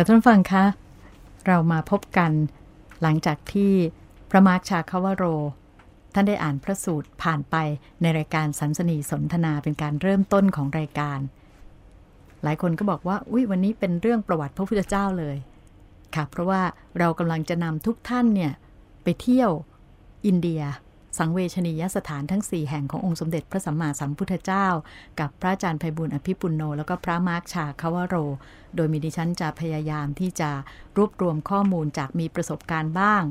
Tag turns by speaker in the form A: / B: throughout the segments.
A: กับท่านฟังคะ เรามาพบกันหลังจากที่พระมาร์คชาคาวโร ท่านได้อ่านพระสูตรผ่านไปในรายการสันสนีสนทนาเป็นการเริ่มต้นของรายการ หลายคนก็บอกว่า อุ้ยวันนี้เป็นเรื่องประวัติพระพุทธเจ้าเลย ค่ะ เพราะว่าเรากำลังจะนำทุกท่านเนี่ยไปเที่ยวอินเดีย สังเวชนียสถานทั้ง 4 แห่งขององค์สมเด็จพระสัมมาสัมพุทธเจ้า กับพระอาจารย์ไพบุญอภิปุลโน แล้วก็พระมาร์คชาคาวโร โดยมีดิฉันจะพยายามที่จะรวบรวมข้อมูลจากมีประสบการณ์บ้าง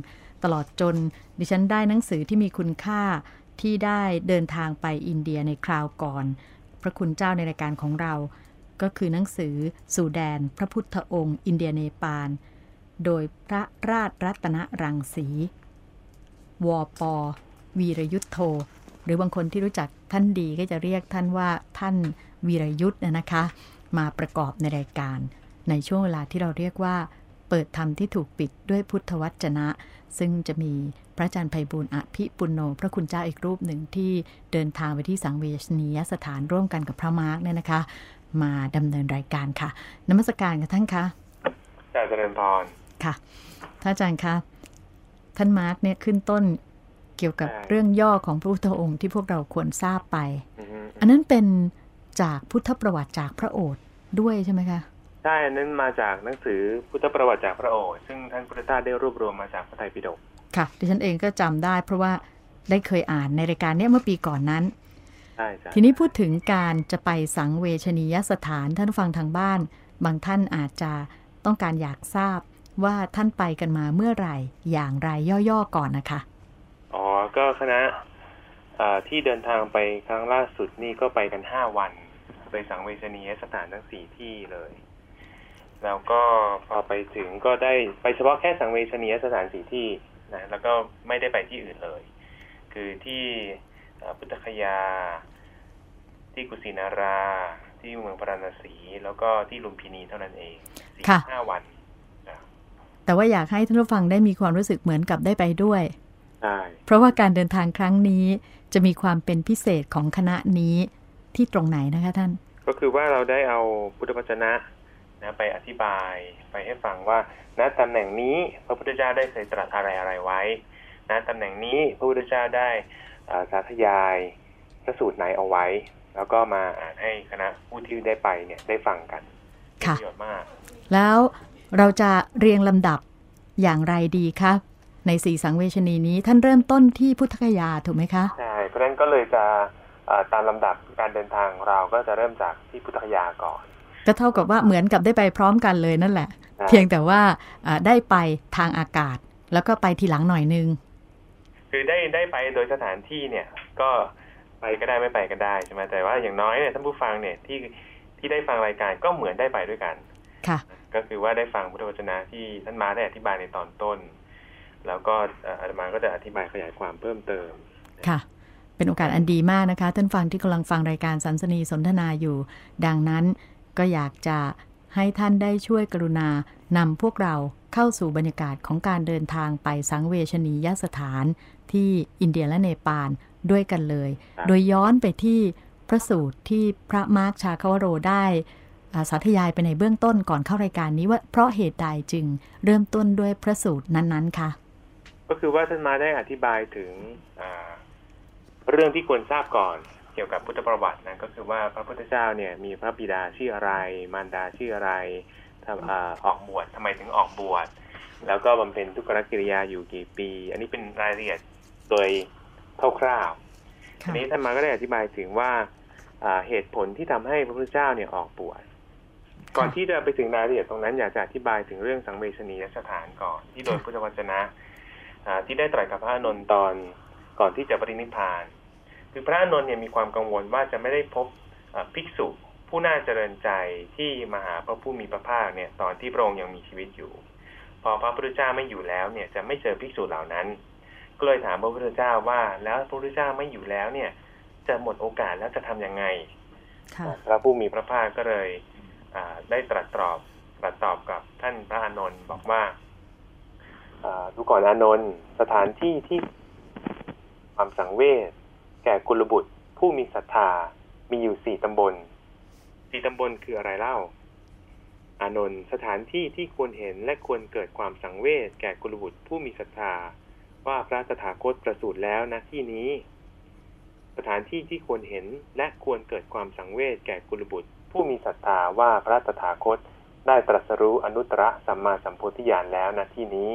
A: ตลอดจนดิฉันได้หนังสือที่มีคุณค่าที่ได้เดินทางไปอินเดียในคราวก่อน พระคุณเจ้าในรายการของเรา ก็คือหนังสือสู่แดน พระพุทธองค์ อินเดียเนปาล โดยพระราชรัตนรังสี วป วีรยุทธโธ หรือบางคนที่รู้จักท่านดีก็จะเรียกท่านว่าท่านวีรยุทธ์นะคะ มาประกอบในรายการ ในช่วงเวลาที่เราเรียกว่า เปิดธรรมที่ถูกปิดด้วยพุทธวจนะ ซึ่งจะมีพระอาจารย์ไพบูลอภิปุณโญพระคุณเจ้าอีกรูปหนึ่งที่เดินทางไปที่สังเวชนียสถานร่วมกันกับพระมาร์กเนี่ยนะคะ มาดำเนินรายการค่ะนมัสการกับท่านคะ
B: อาจารย์เจริญพร
A: ค่ะท่านอาจารย์คะท่านมาร์กเนี่ยขึ้นต้น เกี่ยวกับเรื่องย่อของพระพุทธองค์ที่พวกเราควรทราบไป อันนั้นเป็นจากพุทธประวัติจากพระโอษฐ์ด้วยใช่ไหมคะ
B: ใช่อันนั้นมาจากหนังสือพุทธประวัติจากพระโอษฐ์ซึ่งท่านพุทธทาสได้รวบรวมมาจากพระไตรปิฎก
A: ค่ะ ดิฉันเองก็จำได้ เพราะว่าได้เคยอ่านในรายการนี้เมื่อปีก่อนนั้น
B: ใช่
A: ทีนี้พูดถึงการจะไปสังเวชนียสถานท่านฟังทางบ้าน บางท่านอาจจะต้องการอยากทราบว่าท่านไปกันมาเมื่อไหร่อย่างไรย่อๆก่อนนะคะ
B: อ๋อ ก็คณะที่เดินทางไปครั้งล่าสุดนี่ก็ไปกันห้าวัน ไปสังเวชนียสถานทั้งสี่ที่เลย แล้วก็พอไปถึงก็ได้ไปเฉพาะแค่สังเวชนียสถานสี่ที่นะแล้วก็ไม่ได้ไปที่อื่นเลย คือที่พุทธคยา ที่กุสินารา ที่เมืองพราณสีแล้วก็ที่ลุมพินีเท่านั้นเองสี่ห้าวัน
A: แต่ว่าอยากให้ท่านผู้ฟังได้มีความรู้สึกเหมือนกับได้ไปด้วย เพราะว่าการเดินทางครั้งนี้จะมีความเป็นพิเศษของคณะนี้ที่ตรงไหนนะคะท่าน
B: ก็คือว่าเราได้เอาพุทธวจนะนะไปอธิบายไปให้ฟังว่าณตำแหน่งนี้พระพุทธเจ้าได้เคยตรัสอะไรอะไรไว้ณตำแหน่งนี้พระพุทธเจ้าได้สาธยายพระสูตรไหนเอาไว้ แล้วก็มาอ่านให้คณะผู้ที่ได้ไปเนี่ยได้ฟังกันประโยชน์มาก
A: แล้วเราจะเรียงลำดับอย่างไรดีครับ ในสีสังเวชนีนี้ท่านเริ่มต้นที่พุทธคยาถูกไหมคะ
B: ใช่เพราะฉะนั้นก็เลยจะตามลำดับการเดินทางเราก็จะเริ่มจากที่พุทธคยาก่อน
A: ก็เท่ากับว่าเหมือนกับได้ไปพร้อมกันเลยนั่นแหละ เพียงแต่ว่าได้ไปทางอากาศ แล้วก็ไปทีหลังหน่อยนึง
B: คือได้ได้ไปโดยสถานที่เนี่ย ก็ไปก็ได้ไม่ไปก็ได้ใช่ไหมแต่ว่าอย่างน้อยเนี่ยท่านผู้ฟังเนี่ยที่ที่ได้ฟังรายการก็เหมือนได้ไปด้วยกัน
A: ค่ะ
B: ก็คือว่าได้ฟังพุทธวจนะที่ท่านมาได้อธิบายในตอนต้น แล้วก็อาตมาก็จะอธิบายขยายความเพิ่มเติม
A: ค่ะ เป็นโอกาสอันดีมากนะคะ ท่านฟังที่กำลังฟังรายการสันสนีสนทนาอยู่ ดังนั้นก็อยากจะให้ท่านได้ช่วยกรุณานำพวกเราเข้าสู่บรรยากาศของการเดินทางไปสังเวชนียสถานที่อินเดียและเนปาลด้วยกันเลย โดยย้อนไปที่พระสูตรที่พระมาร์คชาคาวโรได้สาธยายไปในเบื้องต้นก่อนเข้ารายการนี้ว่าเพราะเหตุใดจึงเริ่มต้นด้วยพระสูตรนั้นๆค่ะ
B: ก็คือว่าท่านมาได้อธิบายถึงเรื่องที่ควรทราบก่อน เกี่ยวกับพุทธประวัตินะก็คือว่าพระพุทธเจ้าเนี่ยมีพระบิดาชื่ออะไร มารดาชื่ออะไรทำออกบวชทำไมถึงออกบวชแล้วก็บำเพ็ญทุกขกิริยาอยู่กี่ปี อันนี้เป็นรายละเอียดโดยคร่าวๆอันนี้ท่านมาก็ได้อธิบายถึงว่าเหตุผลที่ทำให้พระพุทธเจ้าเนี่ยออกบวชก่อนที่จะไปถึงรายละเอียดตรงนั้นอยากจะอธิบายถึงเรื่องสังเวชนียสถานก่อนที่โดยพุทธวจนะ ที่ได้ตรัสกับพระอนนท์ตอนก่อนที่จะปรินิพาน คือพระอนนท์เนี่ยมีความกังวลว่าจะไม่ได้พบภิกษุผู้น่าเจริญใจที่มาหาพระผู้มีพระภาคเนี่ยตอนที่พระองค์ยังมีชีวิตอยู่ พอพระพุทธเจ้าไม่อยู่แล้วเนี่ยจะไม่เจอภิกษุเหล่านั้น ก็เลยถามพระพุทธเจ้าว่าแล้วพระพุทธเจ้าไม่อยู่แล้วเนี่ย จะหมดโอกาสแล้วจะทํำยังไงพระผู้มีพระภาคก็เลยได้ตรัสตอบตรัสตอบกับท่านพระอานนท์บอกว่าดู ก่อนอานนท์สถานที่ที่ความสังเวชแก่กุลบุตรผู้มีศรัทธามีอยู่สี่ตำบลสี่ตำบลคืออะไรเล่า อานนท์สถานที่ที่ควรเห็นและควรเกิดความสังเวชแก่กุลบุตรผู้มีศรัทธา ว่าพระตถาคตประสูติแล้วนะที่นี้ สถานที่ที่ควรเห็นและควรเกิดความสังเวชแก่กุลบุตร ผู้มีศรัทธาว่าพระตถาคตได้ตรัสรู้อนุตตรสัมมาสัมโพธิญาณแล้วนะที่นี้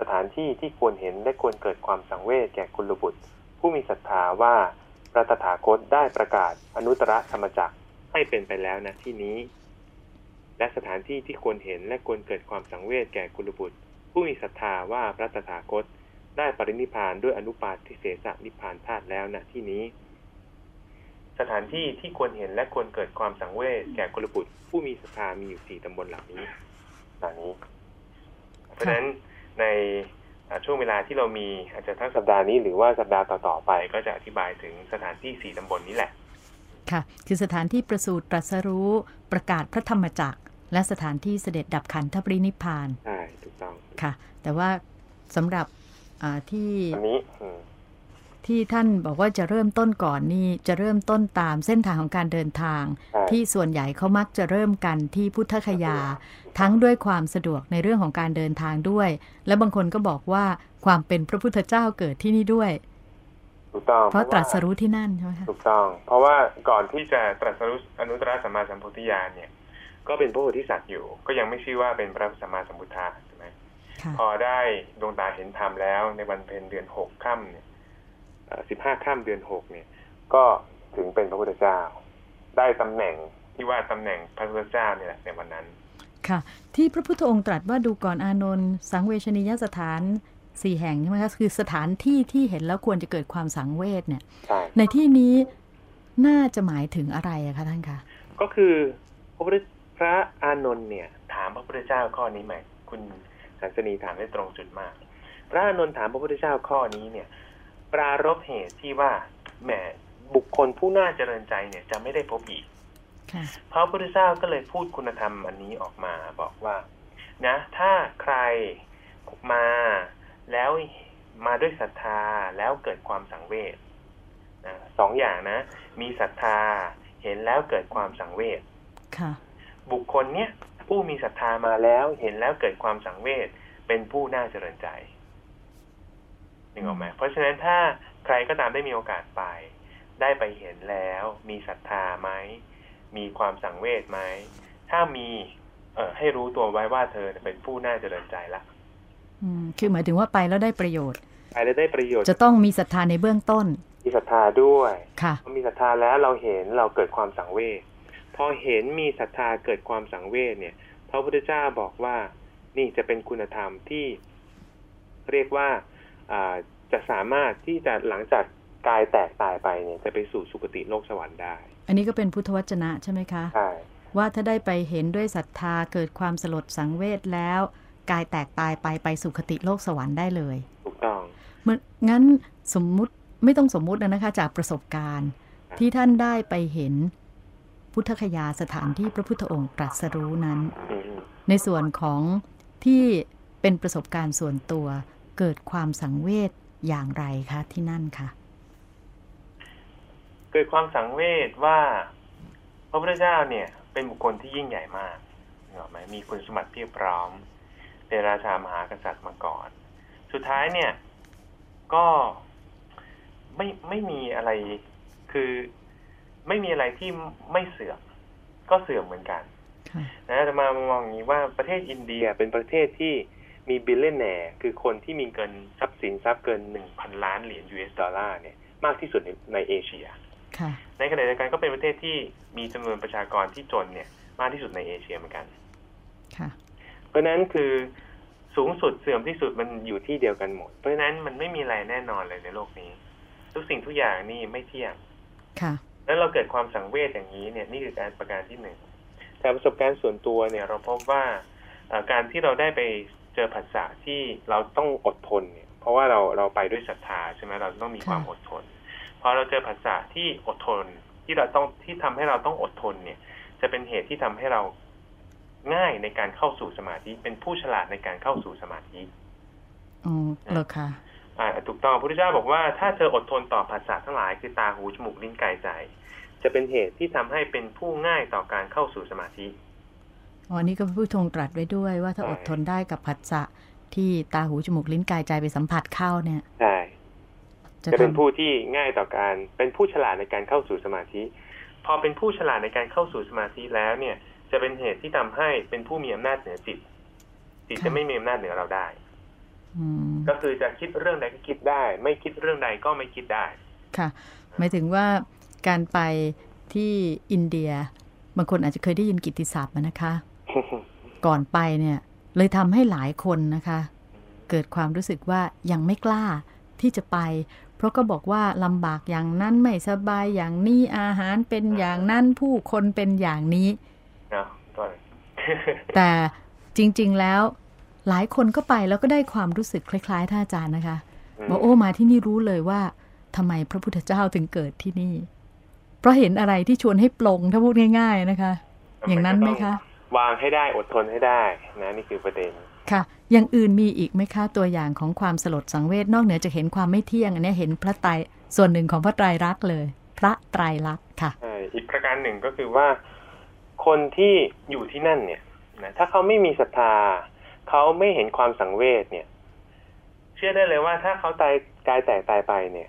B: สถานที่ที่ควรเห็นและควรเกิดความสังเวชแก่กุลบุตร ผู้มีศรัทธาว่าพระตถาคตได้ประกาศอนุตตรธรรมจักรให้เป็นไปแล้วนะที่นี้ และสถานที่ที่ควรเห็นและควรเกิดความสังเวชแก่กุลบุตร ผู้มีศรัทธาว่าพระตถาคตได้ปรินิพานด้วยอนุปาทิเสสนิพพานธาตุแล้วนะที่นี้ สถานที่ที่ควรเห็นและควรเกิดความสังเวชแก่กุลบุตร ผู้มีศรัทธามีอยู่สี่ตำบลเหล่านี้เหล่านี้เพราะฉะนั้น ในช่วงเวลาที่เรามีอาจจะทั้งสัปดาห์นี้หรือว่าสัปดาห์ต่อๆไป ก็จะอธิบายถึงสถานที่สี่ตำบลนี้แหละ
A: ค่ะ คือสถานที่ประสูติตรัสรู้ประกาศพระธรรมจักร และสถานที่เสด็จดับขันธปรินิพพาน
B: ใช่ถูกต้อง
A: ค่ะ แต่ว่าสำหรับที่
B: อันนี้
A: ที่ท่านบอกว่าจะเริ่มต้นก่อนนี่จะเริ่มต้นตามเส้นทางของการเดินทาง ที่ส่วนใหญ่เขามักจะเริ่มกันที่พุทธคยา ทั้งด้วยความสะดวกในเรื่องของการเดินทางด้วย และบางคนก็บอกว่าความเป็นพระพุทธเจ้าเกิดที่นี่ด้วย
B: ถูกต้อง
A: เพราะตรัสรู้ที่นั่นใช่ไหมคะ
B: ถูกต้อง เพราะว่าก่อนที่จะตรัสรู้อนุตตรสัมมาสัมพุทธญาณเนี่ย ก็เป็นพระโพธิสัตว์อยู่ ก็ยังไม่ชื่อว่าเป็นพระสัมมาสัมพุทธะใช่ไหมพอได้ดวงตาเห็นธรรมแล้วในวันเพ็ญเดือนหกค่ำเนี่ย สิบห้าค่ำเดือนหกเนี่ย ก็ถึงเป็นพระพุทธเจ้า ได้ตำแหน่งที่ว่าตำแหน่งพระพุทธเจ้าเนี่ยแหละในวันนั้น
A: ค่ะ ที่พระพุทธองค์ตรัสว่าดูก่อนอานนท์สังเวชนียสถานสี่แห่งใช่ไหมคะคือสถานที่ที่เห็นแล้วควรจะเกิดความสังเวชเนี่ย ในที่นี้น่าจะหมายถึงอะไรอะคะท่านคะ
B: ก็คือพระพุทธพระอานนท์เนี่ย ถามพระพุทธเจ้าข้อนี้ไหมคุณสันสนีถามได้ตรงจุดมาก พระอานนท์ถามพระพุทธเจ้าข้อนี้เนี่ย ปรารบเหตุที่ว่าแหมบุคคลผู้น่าเจริญใจเนี่ยจะไม่ได้พบอีกพระพุทธเจ้าก็เลยพูดคุณธรรมอันนี้ออกมาบอกว่า นะ ถ้าใครมาแล้วมาด้วยศรัทธาแล้วเกิดความสังเวชนะสองอย่างนะ มีศรัทธาเห็นแล้วเกิดความสังเวชบุคคลเนี้ยผู้มีศรัทธามาแล้วเห็นแล้วเกิดความสังเวชเป็นผู้น่าเจริญใจ นึกออกไหมเพราะฉะนั้นถ้าใครก็ตามได้มีโอกาสไป ได้ไปเห็นแล้ว มีศรัทธาไหมมีความสังเวชไหมถ้ามีเอ่อให้รู้ตัวไว้ว่าเธอเป็นผู้น่าเจริญใจละ
A: คือหมายถึงว่าไปแล้วได้ประโยชน์
B: ไปแล้วได้ประโยชน์
A: จะต้องมีศรัทธาในเบื้องต้น
B: มีศรัทธาด้วย
A: ค่ะ
B: มีศรัทธาแล้วเราเห็นเราเกิดความสังเวชพอเห็นมีศรัทธาเกิดความสังเวชเนี่ยพระพุทธเจ้าบอกว่านี่จะเป็นคุณธรรมที่เรียกว่า จะสามารถที่จะหลังจากกายแตกตายไปเนี่ยจะไปสู่สุคติโลกสวรรค์ได้
A: อันนี้ก็เป็นพุทธวจนะใช่ไหมคะ
B: ใช่
A: ว่าถ้าได้ไปเห็นด้วยศรัทธาเกิดความสลดสังเวชแล้ว กายแตกตายไปไปสุคติโลกสวรรค์ได้เลย
B: ถูกต้อง
A: เมื่องั้นสมมุติไม่ต้องสมมุตินะคะ จากประสบการณ์ที่ท่านได้ไปเห็นพุทธคยาสถานที่พระพุทธองค์ตรัสรู้นั้น ในส่วนของที่เป็นประสบการณ์ส่วนตัว เกิดความสังเวชอย่างไรคะที่นั่นคะ
B: เกิดความสังเวชว่า พระพุทธเจ้าเนี่ย เป็นบุคคลที่ยิ่งใหญ่มากเห็นไหมมีคุณสมบัติเพียบพร้อมเป็นราชามหากษัตริย์มาก่อน สุดท้ายเนี่ย ก็ไม่ไม่มีอะไรคือไม่มีอะไรที่ไม่เสื่อมก็เสื่อมเหมือนกันนะจะมามองอย่างนี้ว่าประเทศอินเดียเป็นประเทศที่ มี billionaire คือคนที่มีเกินทรัพย์สินทรัพย์เกินหนึ่งพันล้านเหรียญ US ดอลลาร์เนี่ยมากที่สุดในในเอเชียในขณะเดียวกันก็เป็นประเทศที่มีจำนวนประชากรที่จนเนี่ยมากที่สุดในเอเชียเหมือนกันเพราะนั้นคือสูงสุดเสื่อมที่สุดมันอยู่ที่เดียวกันหมด เพราะฉะนั้นมันไม่มีอะไรแน่นอนเลยในโลกนี้ ทุกสิ่งทุกอย่างนี่ไม่เที่ยง
A: ค่ะ
B: แล้วเราเกิดความสังเวชอย่างนี้เนี่ยนี่คือการประการที่หนึ่งแต่ประสบการณ์ส่วนตัวเนี่ยเราพบว่าการที่เราได้ไป เจอผัสสะที่เราต้องอดทนเนี่ย เพราะว่าเราเราไปด้วยศรัทธาใช่ไหมเราต้องมีความอดทนพอเราเจอผัสสะที่อดทนที่เราต้องที่ทำให้เราต้องอดทนเนี่ย จะเป็นเหตุที่ทำให้เราง่ายในการเข้าสู่สมาธิเป็นผู้ฉลาดในการเข้าสู่สมาธิ
A: อ๋อเหรอคะ
B: อ่าถูกต้องพระพุทธเจ้าบอกว่าถ้าเธออดทนต่อภาษาทั้งหลายคือตาหูจมูกลิ้นกายใจ จะเป็นเหตุที่ทำให้เป็นผู้ง่ายต่อการเข้าสู่สมาธิ
A: อ๋อนี่ก็พระพุทธองค์ตรัสไว้ด้วยว่าถ้า
B: ใช่
A: อดทนได้กับผัสสะที่ตาหูจมูกลิ้นกายใจไปสัมผัสเข้าเนี่ย
B: ใช่
A: จะ
B: จะเป็น
A: ทำ
B: ผู้ที่ง่ายต่อการเป็นผู้ฉลาดในการเข้าสู่สมาธิ พอเป็นผู้ฉลาดในการเข้าสู่สมาธิแล้วเนี่ย จะเป็นเหตุที่ทำให้เป็นผู้มีอำนาจเหนือจิตจิตจะไม่มีอำนาจเหนือเราได้
A: อืม
B: ก็คือจะคิดเรื่องใดก็คิดได้ ไม่คิดเรื่องใดก็ไม่คิดได้
A: ค่ะ หมายถึงว่าการไปที่อินเดีย บางคนอาจจะเคยได้ยินกิตติศัพท์มานะคะ ก่อนไปเนี่ย เลยทำให้หลายคนนะคะ เกิดความรู้สึกว่ายังไม่กล้าที่จะไป เพราะก็บอกว่าลำบากอย่างนั้นไม่สบายอย่างนี้อาหารเป็นอย่างนั้นผู้คนเป็นอย่างนี้
B: เนาะก็
A: แต่จริง ๆแล้วหลายคนก็ไปแล้วก็ได้ความรู้สึกคล้าย ๆ ท่านอาจารย์นะคะบอกโอ้มาที่นี่รู้เลยว่าทำไมพระพุทธเจ้าถึงเกิดที่นี่ เพราะเห็นอะไรที่ชวนให้ปลงถ้าพูดง่าย ๆนะคะ อย่างนั้นไหมคะ
B: วางให้ได้อดทนให้ได้นะนี่คือประเด็น
A: ค่ะ อย่างอื่นมีอีกไหมคะตัวอย่างของความสลดสังเวชนอกเหนือจากเห็นความไม่เที่ยง อันเนี้ยเห็นพระไตรส่วนหนึ่งของพระไตรลักษณ์เลย พระไตรลักษณ์ค่ะ
B: ใช่อีกประการหนึ่งก็คือว่า คนที่อยู่ที่นั่นเนี่ยนะถ้าเขาไม่มีศรัทธาเขาไม่เห็นความสังเวชเนี่ย เชื่อได้เลยว่าถ้าเขาตายกายแตกตายไปเนี่ย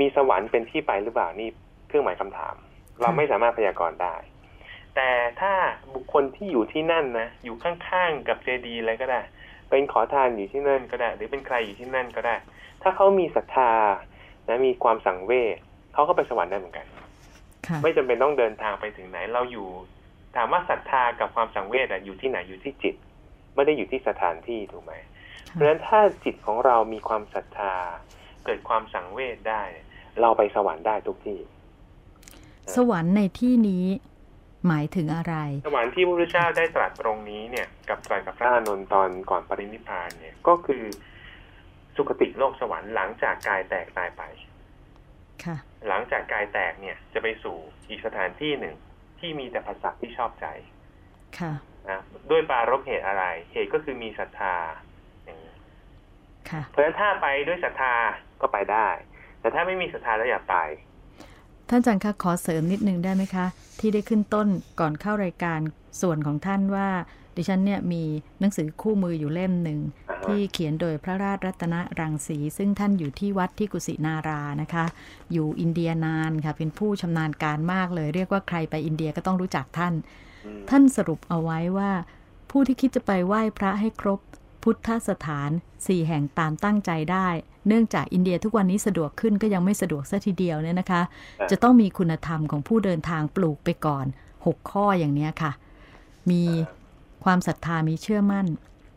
B: มีสวรรค์เป็นที่ไปหรือเปล่านี่เครื่องหมายคำถาม เราไม่สามารถพยากรณ์ได้ แต่ถ้าบุคคลที่อยู่ที่นั่นนะอยู่ข้างๆกับเจดีย์อะไรก็ได้ เป็นขอทานอยู่ที่นั่นก็ได้ หรือเป็นใครอยู่ที่นั่นก็ได้ ถ้าเขามีศรัทธานะมีความสังเวชเขาก็ไปสวรรค์ได้เหมือนกัน
A: ค่ะ
B: ไม่จำเป็นต้องเดินทางไปถึงไหน เราอยู่ถามว่าศรัทธากับความสังเวชอะอยู่ที่ไหนอยู่ที่จิต ไม่ได้อยู่ที่สถานที่ถูกไหมเพราะฉะนั้นถ้าจิตของเรามีความศรัทธา เกิดความสังเวชได้ เราไปสวรรค์ได้ทุกที่
A: สวรรค์ในที่นี้ หมายถึงอะไร
B: สวรรค์ที่พระพุทธเจ้าได้ตรัสตรงนี้เนี่ย กับตรัสกับพระอานนท์ตอนก่อนปรินิพพานเนี่ยก็คือสุคติโลกสวรรค์หลังจากกายแตกตายไป
A: ค่ะ
B: หลังจากกายแตกเนี่ยจะไปสู่อีกสถานที่หนึ่งที่มีแต่ภาษาที่ชอบใจ
A: ค่ะ
B: นะด้วยปรารบเหตุอะไร เหตุก็คือมีศรัทธาอย่างนี้
A: ค่ะ
B: เพราะฉะนั้นถ้าไปด้วยศรัทธาก็ไปได้ แต่ถ้าไม่มีศรัทธาแล้วอย่าไป
A: ท่านอาจารย์คะขอเสริมนิดนึงได้ไหมคะ ที่ได้ขึ้นต้นก่อนเข้ารายการส่วนของท่านว่า ดิฉันเนี่ยมีหนังสือคู่มืออยู่เล่มหนึ่ง
B: อ่าฮะ
A: ที่เขียนโดยพระราชรัตนรังสี ซึ่งท่านอยู่ที่วัดที่กุสินารานะคะ อยู่อินเดียนานค่ะ เป็นผู้ชำนาญการมากเลย เรียกว่าใครไปอินเดียก็ต้องรู้จักท่าน
B: อืม
A: ท่านสรุปเอาไว้ว่า ผู้ที่คิดจะไปไหว้พระให้ครบ พุทธสถานสี่แห่งตามตั้งใจได้ เนื่องจากอินเดียทุกวันนี้สะดวกขึ้นก็ยังไม่สะดวกซะทีเดียวเนี่ยนะคะ จะต้องมีคุณธรรมของผู้เดินทางปลูกไปก่อน 6 ข้ออย่างเนี้ยค่ะ มีความศรัทธามีเชื่อมั่น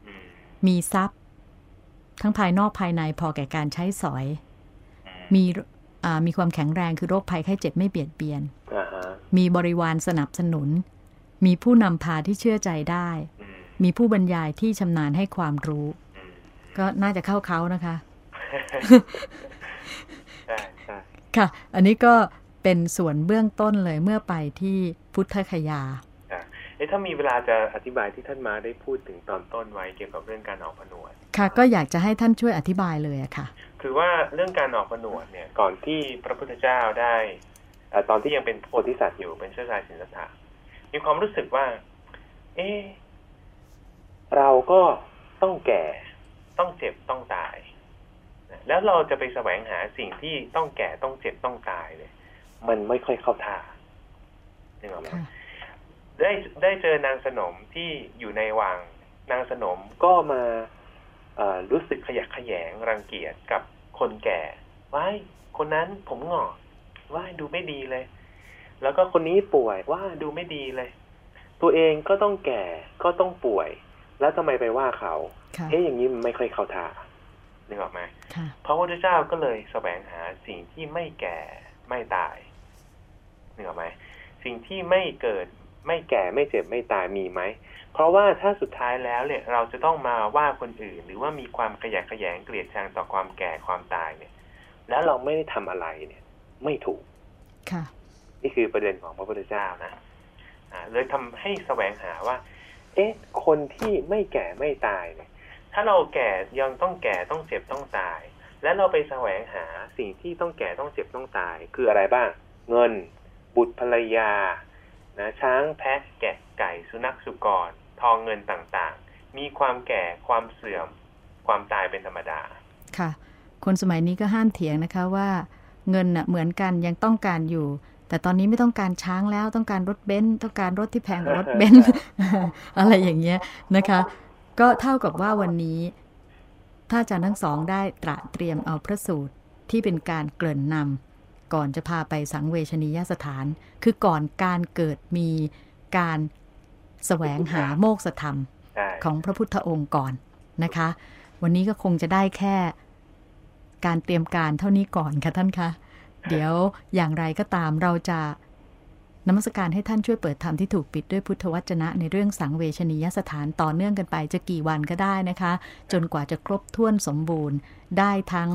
B: อืม
A: มีทรัพย์ ทั้งภายนอกภายในพอแก่การใช้สอย
B: อืม
A: มีอ่ามีความแข็งแรงคือโรคภัยไข้เจ็บไม่เบียดเบียน
B: อ่าฮะ
A: มีบริวารสนับสนุน มีผู้นำพาที่เชื่อใจได้
B: อื ม
A: มีผู้บรรยายที่ชำนาญให้ความรู้
B: อืม
A: ก็น่าจะเข้าเขานะคะ
B: ใช่ใช่
A: ค่ะ อันนี้ก็เป็นส่วนเบื้องต้นเลยเมื่อไปที่พุทธคยา
B: อะเอ๊ะถ้ามีเวลาจะอธิบายที่ท่านมาได้พูดถึงตอนต้นไว้เกี่ยวกับเรื่องการออกผนวด
A: ค่ะ ก็อยากจะให้ท่านช่วยอธิบายเลยอะค่ะ
B: คือว่าเรื่องการออกผนวดเนี่ยก่อนที่พระพุทธเจ้าได้เอ่อตอนที่ยังเป็นโพธิสัตว์อยู่เป็นเชื้อชาติสินสถามีความรู้สึกว่า เอ๊ะ เราก็ต้องแก่ต้องเจ็บต้องตายนะแล้วเราจะไปแสวงหาสิ่งที่ต้องแก่ต้องเจ็บต้องตายเนี่ยมันไม่ค่อยเข้าท่านึกออกไหม
A: ค่ะ
B: ได้ได้เจอนางสนมที่อยู่ในวังนางสนมก็มาเอ่อรู้สึกขยักขยงรังเกียจกับคนแก่ว้ายคนนั้นผมหงอกว้ายดูไม่ดีเลย แล้วก็คนนี้ป่วยว่าดูไม่ดีเลย ตัวเองก็ต้องแก่ก็ต้องป่วย แล้วทำไมไปว่าเขา
A: ค่ะ
B: เอ๊ะอย่างนี้มันไม่ค่อยเข้าท่านึกออกไหม
A: ค่ะ
B: พระพุทธเจ้าก็เลยแสวงหาสิ่งที่ไม่แก่ไม่ตายนึกออกไหมสิ่งที่ไม่เกิดไม่แก่ไม่เจ็บไม่ตายมีไหม เพราะว่าถ้าสุดท้ายแล้วเนี่ยเราจะต้องมาว่าคนอื่น หรือว่ามีความขยะแขยงเกลียดชังต่อความแก่ความตายเนี่ย แล้วเราไม่ได้ทำอะไรเนี่ย ไม่ถูก
A: ค่ะ
B: นี่คือประเด็นของพระพุทธเจ้านะอ่าเลยทำให้แสวงหาว่า เอ๊ะ คนที่ไม่แก่ไม่ตายเนี่ย ถ้าเราแก่ยังต้องแก่ต้องเจ็บต้องตาย แล้วเราไปแสวงหาสิ่งที่ต้องแก่ต้องเจ็บต้องตาย คืออะไรบ้าง เงิน บุตรภรรยา นะ ช้างแพะแกะไก่สุนัขสุกร ทองเงินต่างๆ มีความแก่ความเสื่อม ความตายเป็นธรรมดา
A: ค่ะ คนสมัยนี้ก็ห้ามเถียงนะคะว่า เงินน่ะเหมือนกันยังต้องการอยู่ แต่ตอนนี้ไม่ต้องการช้างแล้วต้องการรถเบนซ์ต้องการรถที่แพงกว่ารถเบนซ์อะไรอย่างเงี้ยนะคะ ก็เท่ากับว่าวันนี้ ถ้าอาจารย์ทั้งสองได้ตระเตรียมเอาพระสูตรที่เป็นการเกริ่นนำก่อนจะพาไปสังเวชนียสถาน คือก่อนการเกิดมีการแสวงหาโมกษธรรม
B: ใช่
A: ของพระพุทธองค์ก่อนนะคะ วันนี้ก็คงจะได้แค่การเตรียมการเท่านี้ก่อนค่ะท่านคะ เดี๋ยวอย่างไรก็ตามเราจะนมัสการให้ท่านช่วยเปิดธรรมที่ถูกปิดด้วยพุทธวจนะในเรื่องสังเวชนียสถานต่อเนื่องกันไปจะกี่วันก็ได้นะคะ จนกว่าจะครบถ้วนสมบูรณ์ ได้ทั้ง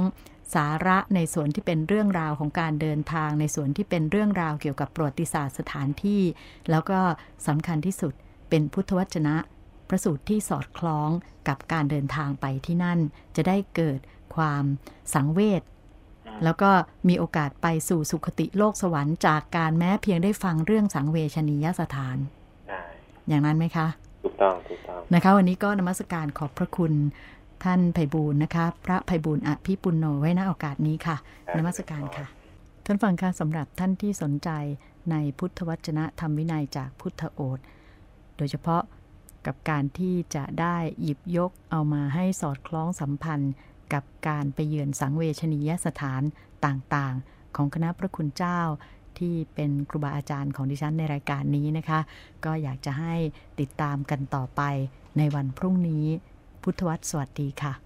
A: สาระในส่วนที่เป็นเรื่องราวของการเดินทาง ในส่วนที่เป็นเรื่องราวเกี่ยวกับประวัติศาสตร์สถานที่ แล้วก็สำคัญที่สุดเป็นพุทธวจนะพระสูตรที่สอดคล้องกับการเดินทางไปที่นั่น จะได้เกิดความสังเวช แล้วก็มีโอกาสไปสู่สุคติโลกสวรรค์จากการแม้เพียงได้ฟังเรื่องสังเวชนียสถาน
B: ใช่
A: อย่างนั้นไหมคะ
B: ถูกต้อง ถูกต้อง
A: นะคะ วันนี้ก็นมัสการขอบพระคุณท่านไพบูลย์นะคะ พระไพบูลย์อภิปุณโญไว้ณโอกาสนี้ค่ะ นมัสการค่ะ ท่านฟังค่ะสำหรับท่านที่สนใจในพุทธวจนะธรรมวินัยจากพุทธโอษฐ์โดยเฉพาะกับการที่จะได้หยิบยกเอามาให้สอดคล้องสัมพันธ์ กับการไปเยือนสังเวชนียสถานต่างๆ ของคณะพระคุณเจ้าที่เป็นครูบาอาจารย์ของดิฉันในรายการนี้นะคะ ก็อยากจะให้ติดตามกันต่อไปในวันพรุ่งนี้ พุทธวัตรสวัสดีค่ะ